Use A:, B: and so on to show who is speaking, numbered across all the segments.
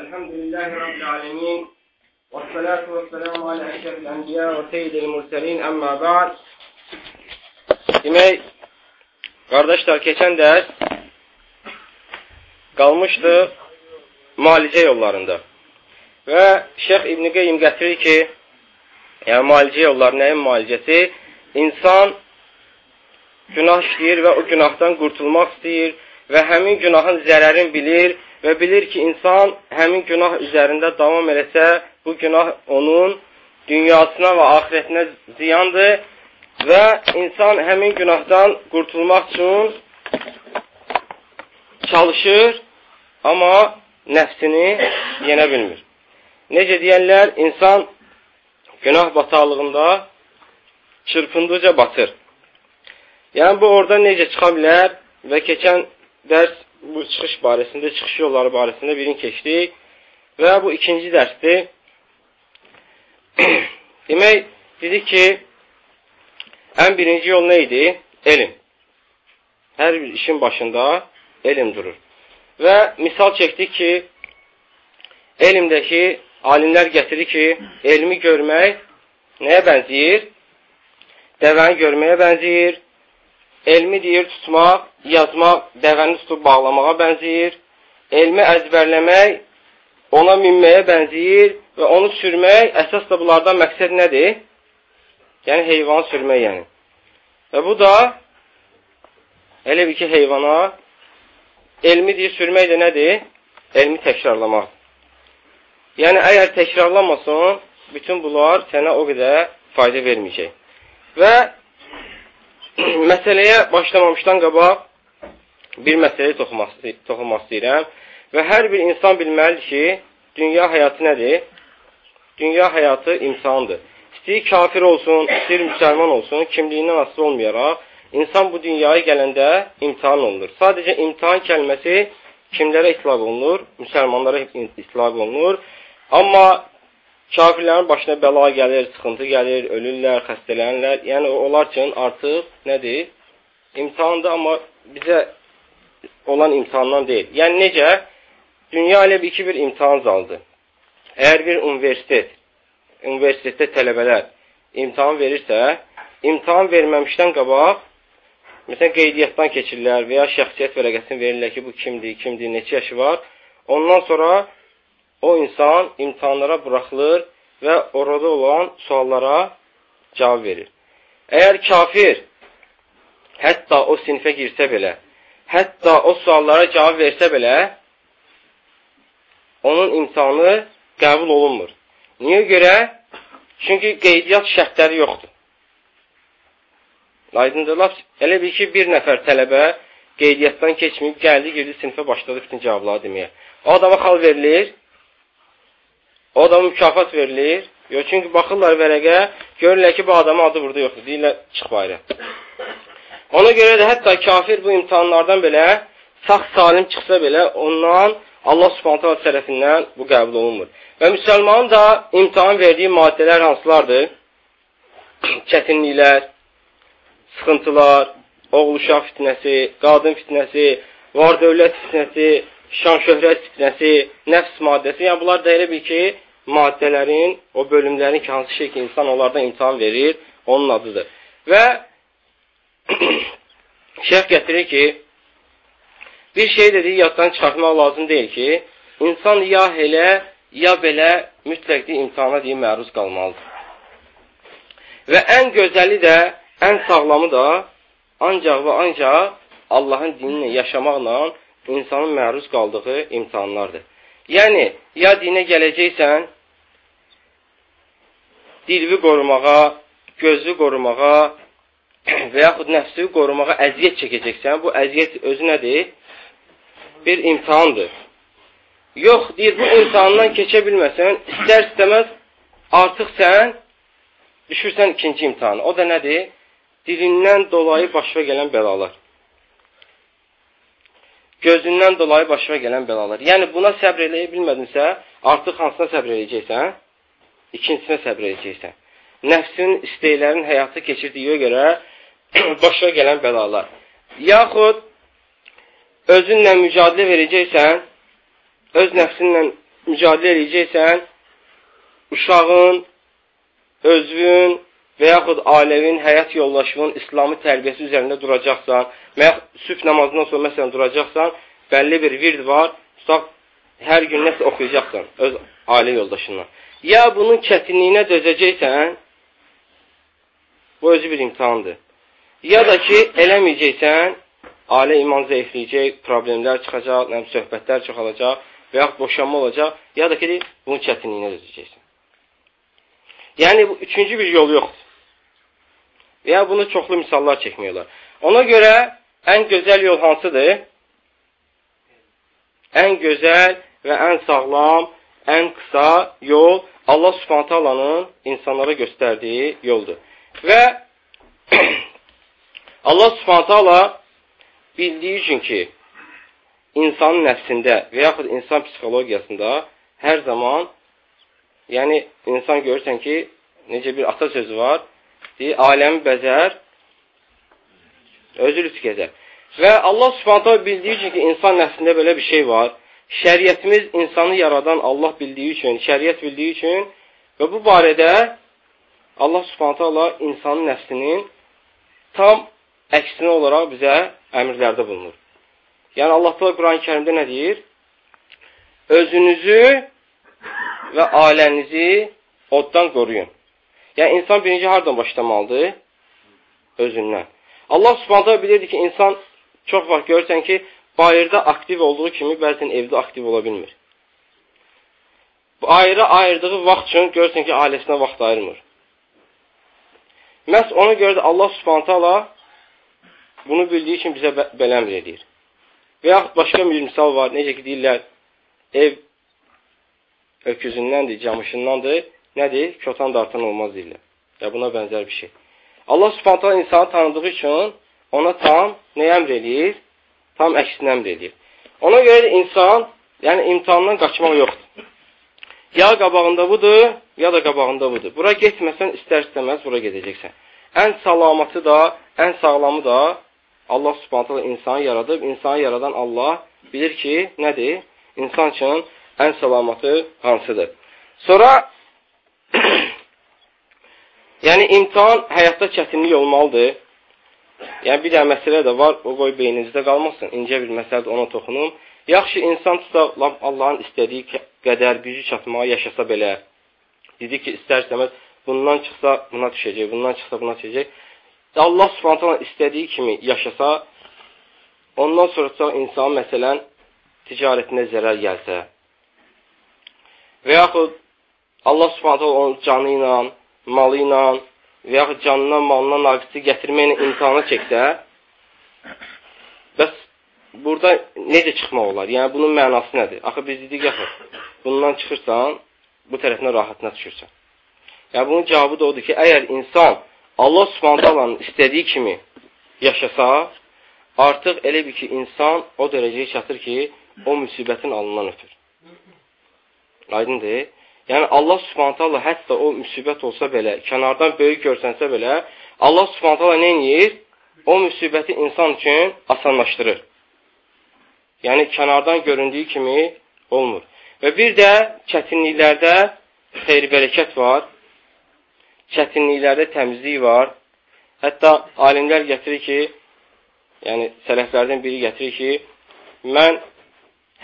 A: الحمد لله رب العالمين والصلاة والسلام على أشرف الأنبياء وسيد المرسلين أما بعد Demək, qardaşlar, keçən dərs qalmışdı müalicə yollarında. Və Şeyx İbn-i Qeym gətirir ki, yəni müalicə yolları nəyin müalicəsi? İnsan günah işləyir və o günahdan qurtulmaq istəyir və həmin günahın zərərin bilir və bilir ki, insan həmin günah üzərində davam eləsə, bu günah onun dünyasına və axirətinə ziyandır və insan həmin günahdan qurtulmaq üçün çalışır, amma nəfsini yenə bilmir. Necə deyərlər, insan günah bataqlığında çırpındıca batır. Yəni, bu orada necə çıxa bilər və keçən dərs bu çıxış barəsində, çıxış yolları barəsində birini keçdik və bu ikinci dərsdir. Demək, dedik ki, ən birinci yol nə idi? Elm. Hər bir işin başında elm durur. Və misal çəkdik ki, elmdəki alimlər gətirir ki, elmi görmək nəyə bənziyir? Dəvəni görməyə bənziyir, elmi deyir tutmaq, yazmaq, dəvəni tutub bağlamağa bənziyir. Elmi əzbərləmək ona minməyə bənziyir və onu sürmək, əsas da bunlardan məqsəd nədir? Yəni, heyvanı sürmək yəni. Və bu da elə bir ki, heyvana elmi deyir, sürmək də nədir? Elmi təkrarlamaq. Yəni, əgər təkrarlamasın, bütün bunlar sənə o qədər fayda verməyəcək. Və məsələyə başlamamışdan qabaq bir məsələyə toxunmaq istəyirəm. Və hər bir insan bilməlidir ki, dünya həyatı nədir? Dünya həyatı imtihandır. İstəyir kafir olsun, istəyir müsəlman olsun, kimliyindən asılı olmayaraq, insan bu dünyaya gələndə imtihan olunur. Sadəcə imtihan kəlməsi kimlərə itlaq olunur? Müsəlmanlara itlaq olunur. Amma Kafirlərin başına bəla gəlir, sıxıntı gəlir, ölürlər, xəstələnirlər. Yəni, onlar üçün artıq nədir? İmtihandır, amma bizə olan imtihandan deyil. Yəni, necə? Dünya elə bir iki bir imtihan zalıdır. Əgər bir universitet, universitetdə tələbələr imtihan verirsə, imtihan verməmişdən qabaq, məsələn, qeydiyyatdan keçirlər və ya şəxsiyyət vərəqəsini verirlər ki, bu kimdir, kimdir, neçə yaşı var. Ondan sonra o insan imtihanlara buraxılır və orada olan suallara cavab verir. Əgər kafir hətta o sinifə girsə belə, hətta o suallara cavab versə belə, onun imtihanı qəbul olunmur. Niyə görə? Çünki qeydiyyat şərtləri yoxdur. Aydındır, laf elə bir ki, bir nəfər tələbə qeydiyyatdan keçməyib, gəldi, girdi sinifə başladı bütün cavabları deməyə. O adama xal verilir, O adama mükafat verilir. Yox, çünki baxırlar vərəqə, görürlər ki, bu adamın adı burada yoxdur. Deyirlər, çıx bayra. Ona görə də hətta kafir bu imtihanlardan belə sağ salim çıxsa belə, ondan Allah subhanətə və tərəfindən bu qəbul olunmur. Və müsəlmanın da imtihan verdiyi maddələr hansılardır? Çətinliklər, sıxıntılar, oğul-uşaq fitnəsi, qadın fitnəsi, var-dövlət fitnəsi, şan-şöhrət fitnəsi, nəfs maddəsi. Yəni, bunlar da elə bir ki, maddələrin, o bölümlərin ki, hansı şey ki, insan onlardan imtihan verir, onun adıdır. Və şeyh gətirir ki, bir şey dediyi yaddan çıxartmaq lazım deyil ki, insan ya elə, ya belə mütləqdir imtihana deyil, məruz qalmalıdır. Və ən gözəli də, ən sağlamı da ancaq və ancaq Allahın dininlə yaşamaqla insanın məruz qaldığı imtihanlardır. Yəni, ya dinə gələcəksən, dilvi qorumağa, gözü qorumağa və yaxud nəfsi qorumağa əziyyət çəkəcəksən, bu əziyyət özü nədir? Bir imtihandır. Yox, deyir, bu imtihandan keçə bilməsən, istər-istəməz artıq sən düşürsən ikinci imtihanı. O da nədir? Dilindən dolayı başına gələn bəlalar. Gözündən dolayı başına gələn bəlalar. Yəni, buna səbr eləyə bilmədinsə, artıq hansına səbr eləyəcəksən? İkincisinə səbr edəcəksən. Nəfsin istəklərin həyatı keçirdiyi görə başa gələn bəlalar. Yaxud özünlə mücadilə verəcəksən, öz nəfsinlə mücadilə edəcəksən, uşağın, özün və yaxud ailəvin, həyat yoldaşının İslami tərbiyəsi üzərində duracaqsan sübh namazından sonra məsələn duracaqsan, bəlli bir vird var, tutaq, hər gün nəsə oxuyacaqsan öz ailə yoldaşından. Ya bunun çətinliyinə dözəcəksən, bu özü bir imtihandır. Ya da ki, eləməyəcəksən, ailə iman zəifləyəcək, problemlər çıxacaq, nəm, söhbətlər çoxalacaq və yaxud boşanma olacaq, ya da ki, bunun çətinliyinə dözəcəksən. Yəni, bu, üçüncü bir yol yoxdur. Və ya bunu çoxlu misallar çəkmək olar. Ona görə ən gözəl yol hansıdır? Ən gözəl və ən sağlam, ən qısa yol Allah subhanət alanın insanlara göstərdiyi yoldur. Və Allah subhanət ala bildiyi üçün ki, insanın nəfsində və yaxud insan psixologiyasında hər zaman, yəni insan görürsən ki, necə bir ata sözü var, deyir, aləmi bəzər, özü lütf gedər. Və Allah subhanətə bildiyi üçün ki, insan nəfsində belə bir şey var. Şəriyyətimiz insanı yaradan Allah bildiyi üçün, şəriyyət bildiyi üçün və bu barədə Allah subhanətə Allah insanın nəfsinin tam əksinə olaraq bizə əmrlərdə bulunur. Yəni Allah Teala Quran-ı Kərimdə nə deyir? Özünüzü və ailənizi oddan qoruyun. Yəni insan birinci hardan başlamalıdır? Özündən. Allah Subhanahu bilirdi ki, insan çox vaxt görürsən ki, bayırda aktiv olduğu kimi bəzən evdə aktiv ola bilmir. Ayrı ayırdığı vaxt üçün görürsən ki, ailəsinə vaxt ayırmır. Məhz ona görə də Allah Subhanahu bunu bildiyi üçün bizə belə əmr edir. Və yaxud başqa bir misal var. Necə ki, deyirlər, ev öküzündəndir, camışındandır. Nədir? Kötan dartan olmaz deyirlər. Ya buna bənzər bir şey. Allah subhanətə insanı tanıdığı üçün ona tam nə əmr eləyir? Tam əksinə əmr eləyir. Ona görə də insan, yəni imtihandan qaçmaq yoxdur. Ya qabağında budur, ya da qabağında budur. Bura getməsən, istər-istəməz bura gedəcəksən. Ən salamatı da, ən sağlamı da Allah subhanətə insanı yaradıb, insanı yaradan Allah bilir ki, nədir? İnsan üçün ən salamatı hansıdır? Sonra yəni imtihan həyatda çətinlik olmalıdır. Yəni bir dənə məsələ də var, o qoy beyninizdə qalmasın. İncə bir məsələdir, ona toxunum. Yaxşı insan tutaq, Allahın istədiyi qədər gücü çatmağa yaşasa belə, dedi ki, istər-istəməz bundan çıxsa buna düşəcək, bundan çıxsa buna düşəcək. Allah subhanətə istədiyi kimi yaşasa, ondan sonra insan məsələn ticarətinə zərər gəlsə və yaxud Allah subhanətə onun canı ilə, malı ilə və yaxud canından, malından naqisi gətirməklə imtihana çəksə, bəs burada necə çıxmaq olar? Yəni, bunun mənası nədir? Axı, biz dedik, yaxı, bundan çıxırsan, bu tərəfinə rahatına düşürsən. Yəni, bunun cavabı da odur ki, əgər insan Allah subhanətəlanın istədiyi kimi yaşasa, artıq elə bir ki, insan o dərəcəyə çatır ki, o müsibətin alından ötür. Aydındır. Yəni, Allah subhanətələ hətta o müsibət olsa belə, kənardan böyük görsənsə belə, Allah subhanətələ nə edir? O müsibəti insan üçün asanlaşdırır. Yəni, kənardan göründüyü kimi olmur. Və bir də çətinliklərdə xeyr-bərəkət var çətinliklərdə təmizlik var. Hətta alimlər gətirir ki, yəni sələflərdən biri gətirir ki, mən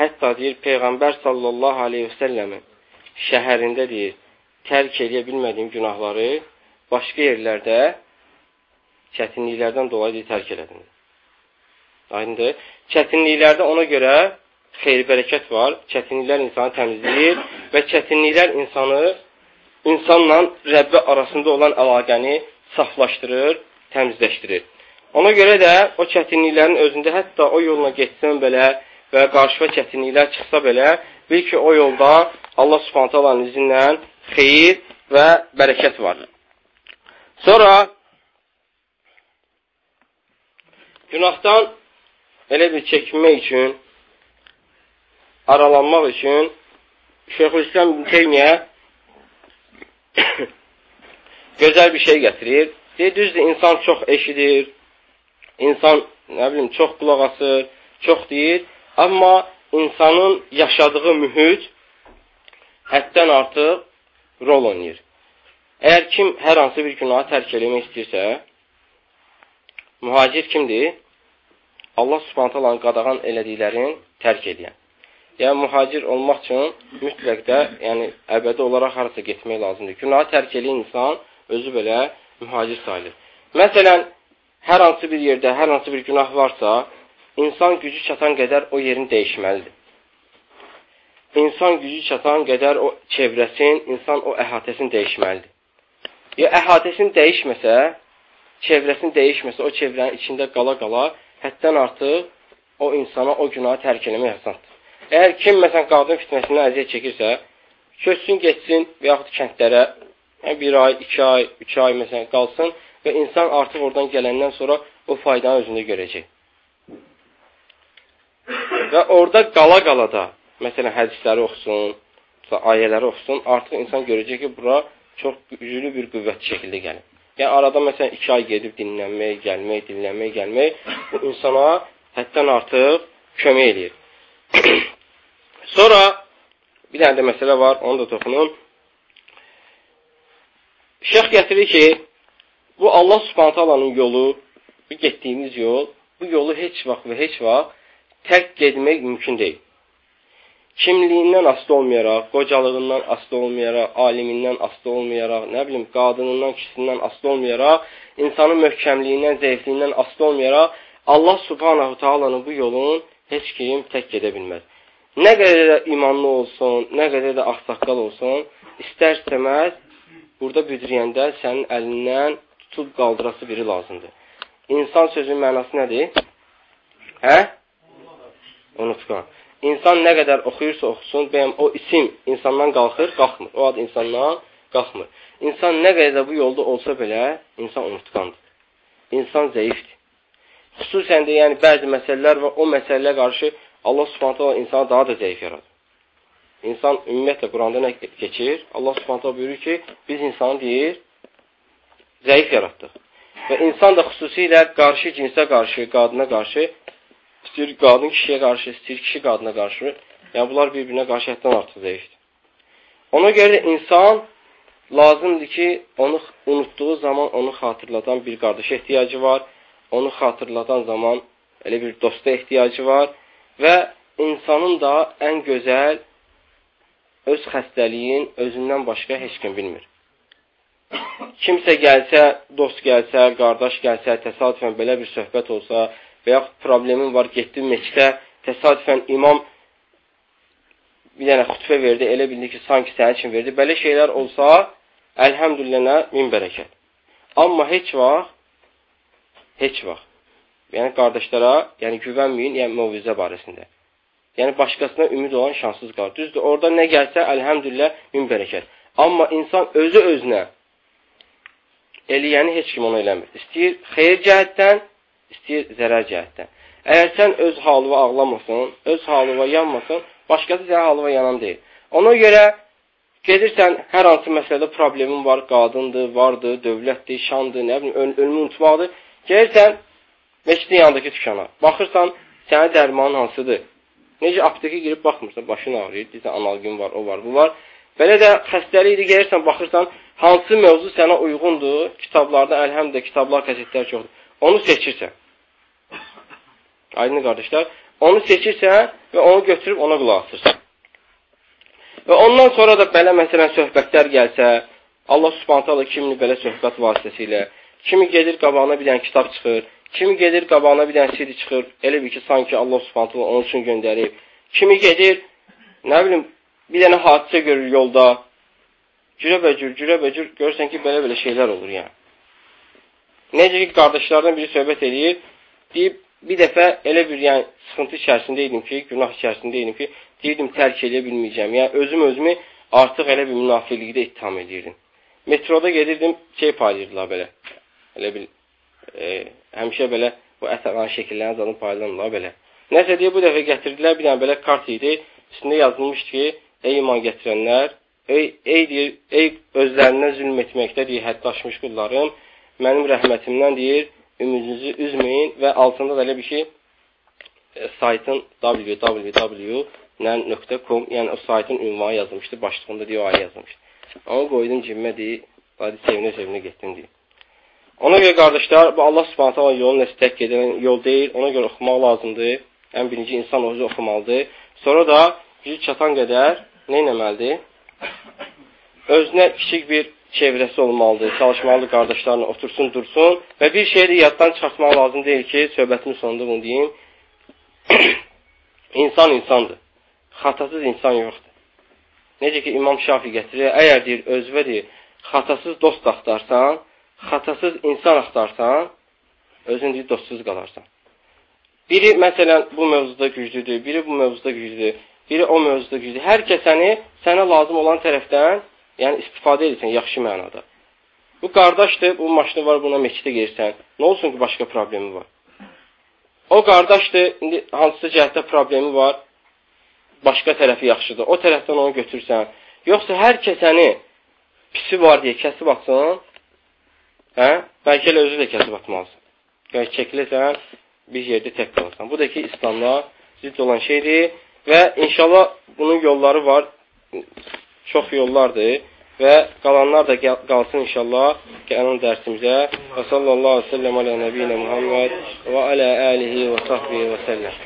A: hətta deyir Peyğəmbər sallallahu aleyhi və səlləmin şəhərində deyir, tərk edə bilmədiyim günahları başqa yerlərdə çətinliklərdən dolayı deyir, tərk elədim. Aydındır. Çətinliklərdə ona görə xeyir-bərəkət var. Çətinliklər insanı təmizləyir və çətinliklər insanı insanla Rəbbi arasında olan əlaqəni saflaşdırır, təmizləşdirir. Ona görə də o çətinliklərin özündə hətta o yolla getsən belə və qarşıva çətinliklər çıxsa belə, bil ki, o yolda Allah subhanət alanın izi ilə xeyir və bərəkət var. Sonra günahdan elə bir çəkinmək üçün, aralanmaq üçün Şeyxülislam Teymiyyə gözəl bir şey gətirir. Deyir, düzdür, insan çox eşidir, insan, nə bilim, çox qulaq asır, çox deyir, amma insanın yaşadığı mühüt həddən artıq rol oynayır. Əgər kim hər hansı bir günahı tərk eləmək istəyirsə, mühacir kimdir? Allah subhantalanın qadağan elədiklərini tərk edən. Yəni, mühacir olmaq üçün mütləq də yəni, əbədi olaraq harasa getmək lazımdır. Günahı tərk eləyən insan özü belə mühacir sayılır. Məsələn, hər hansı bir yerdə, hər hansı bir günah varsa, insan gücü çatan qədər o yerini dəyişməlidir insan gücü çatan qədər o çevrəsin, insan o əhatəsini dəyişməlidir. Ya əhatəsini dəyişməsə, çevrəsini dəyişməsə, o çevrənin içində qala-qala həddən artıq o insana o günahı tərk eləmək asandır. Əgər kim, məsələn, qadın fitnəsindən əziyyət çəkirsə, köçsün, getsin və yaxud kəndlərə yəni bir ay, iki ay, üç ay məsələn qalsın və insan artıq oradan gələndən sonra o faydanı özündə görəcək. Və orada qala-qala da məsələn, hədisləri oxusun, ayələri oxusun, artıq insan görəcək ki, bura çox güclü bir qüvvətli şəkildə gəlir. Yəni, arada məsələn, iki ay gedib dinlənmək, gəlmək, dinlənmək, gəlmək bu insana həddən artıq kömək eləyir. Sonra bir dənə də məsələ var, onu da toxunum. Şeyx gətirir ki, bu Allah subhantalanın yolu, bu getdiyimiz yol, bu yolu heç vaxt və heç vaxt tərk getmək mümkün deyil kimliyindən asılı olmayaraq, qocalığından asılı olmayaraq, alimindən asılı olmayaraq, nə bilim, qadınından, kişisindən asılı olmayaraq, insanın möhkəmliyindən, zəifliyindən asılı olmayaraq, Allah subhanahu taalanın bu yolun heç kim tək gedə bilməz. Nə qədər də imanlı olsun, nə qədər də axsaqqal olsun, istər-istəməz burada büdriyəndə sənin əlindən tutub qaldırası biri lazımdır. İnsan sözün mənası nədir? Hə? Unutqan. İnsan nə qədər oxuyursa oxusun, bəyəm o isim insandan qalxır, qalxmır. O ad insandan qalxmır. İnsan nə qədər də bu yolda olsa belə, insan unutqandır. İnsan zəifdir. Xüsusən də yəni bəzi məsələlər və o məsələyə qarşı Allah Subhanahu insanı daha da zəif yaradır. İnsan ümumiyyətlə Quranda nə keçir? Allah Subhanahu buyurur ki, biz insanı deyir zəif yaratdıq. Və insan da xüsusilə qarşı cinsə qarşı, qadına qarşı İstəyir qadın kişiyə qarşı, istəyir kişi qadına qarşı. Yəni, bunlar bir-birinə qarşı həddən artıq zəifdir. Ona görə də insan lazımdır ki, onu unutduğu zaman onu xatırladan bir qardaşa ehtiyacı var. Onu xatırladan zaman elə bir dosta ehtiyacı var. Və insanın da ən gözəl öz xəstəliyin özündən başqa heç kim bilmir. Kimsə gəlsə, dost gəlsə, qardaş gəlsə, təsadüfən belə bir söhbət olsa, və yaxud problemin var, getdin meçdə, təsadüfən imam bir dənə xütbə verdi, elə bildi ki, sanki sənin üçün verdi. Belə şeylər olsa, əlhəmdülillah, min bərəkət. Amma heç vaxt, heç vaxt, yəni qardaşlara, yəni güvənməyin, yəni mövzə barəsində. Yəni başqasına ümid olan şanssız qalır. Düzdür, orada nə gəlsə, əlhəmdülillah, min bərəkət. Amma insan özü özünə eləyəni heç kim onu eləmir. İstəyir xeyir cəhətdən, istəyir zərər cəhətdən. Əgər sən öz halıva ağlamasın, öz halıva yanmasın, başqası sənə halıva yanan deyil. Ona görə gedirsən, hər hansı məsələdə problemin var, qadındır, vardır, dövlətdir, şandır, nə bilim, öl ölümü unutmaqdır. Gəlirsən, meçidin yanındakı dükana, baxırsan, sənə dərmanın hansıdır? Necə aptekə girib baxmırsan, başın ağrıyır, deyirsən, analgin var, o var, bu var. Belə də xəstəlikdir, gəlirsən, baxırsan, hansı mövzu sənə uyğundur, kitablarda, əlhəmdə kitablar, qəzetlər çoxdur. Onu seçirsən. Aydın qardaşlar, onu seçirsən və onu götürüb ona qulaq asırsan. Və ondan sonra da belə məsələn söhbətlər gəlsə, Allah Subhanahu kimini belə söhbət vasitəsilə, kimi gedir qabağına bir dənə kitab çıxır, kimi gedir qabağına bir dənə CD çıxır, elə bir ki, sanki Allah Subhanahu onun üçün göndərib. Kimi gedir, nə bilim, bir dənə hadisə görür yolda, cürəbəcür, cürəbəcür, görürsən ki, belə-belə şeylər olur yəni. Necə ki, qardaşlardan biri söhbət edir, deyib, bir dəfə elə bir yəni, sıxıntı içərisində idim ki, günah içərisində idim ki, deyirdim, tərk edə bilməyəcəm. Yəni, özüm özümü artıq elə bir münafiqlikdə ittiham edirdim. Metroda gedirdim, şey paylayırdılar belə. Elə bir, e, həmişə belə bu əsəran şəkillərini zadım paylanırlar belə. Nəsə deyə bu dəfə gətirdilər, bir dənə belə kart idi. Üstündə yazılmışdı ki, ey iman gətirənlər, ey, ey, deyir, ey özlərindən zülm etməkdə deyir, hədd aşmış qullarım, mənim rəhmətimdən deyir, ümidinizi üzməyin və altında da elə bir şey, e, saytın www .com, yəni o saytın ünvanı yazılmışdı, başlığında deyə o ayə yazılmışdı. Onu qoydum cibimə deyir, hadi sevinə-sevinə getdim deyir. Ona görə qardaşlar, bu Allah Subhanahu taala yolunu nəsə tək edən yol deyil. Ona görə oxumaq lazımdır. Ən birinci insan özü oxumalıdır. Sonra da gücü çatan qədər nə etməlidir? Özünə kiçik bir çevrəsi olmalıdır. Çalışmalıdır qardaşlarına otursun, dursun və bir şeyi yaddan çıxartmaq lazım deyil ki, söhbətimin sonunda bunu deyim. insan insandır. Xatasız insan yoxdur. Necə ki, İmam Şafi gətirir, əgər deyir, özvə deyir, xatasız dost axtarsan, xatasız insan axtarsan, özün deyir, dostsuz qalarsan. Biri, məsələn, bu mövzuda güclüdür, biri bu mövzuda güclüdür, biri o mövzuda güclüdür. Hər kəs səni, sənə lazım olan tərəfdən, yəni istifadə edirsən yaxşı mənada. Bu qardaşdır, bu maşını var, buna meçidə gelirsən. Nə olsun ki, başqa problemi var? O qardaşdır, indi hansısa cəhətdə problemi var, başqa tərəfi yaxşıdır. O tərəfdən onu götürsən. Yoxsa hər kəsəni pisi var deyə kəsib atsın, hə? Bəlkə elə özü də kəsib atmalısan. Yəni, çəkiləsən, bir yerdə tək qalarsan. Bu da ki, İslamla zidd olan şeydir və inşallah bunun yolları var, çox yollardır və qalanlar da qalsın inşallah gələn dərsimizə. Və sallallahu aleyhi və səlləm alə nəbiyyə Muhammed və alə əlihi və sahbihi və səlləm.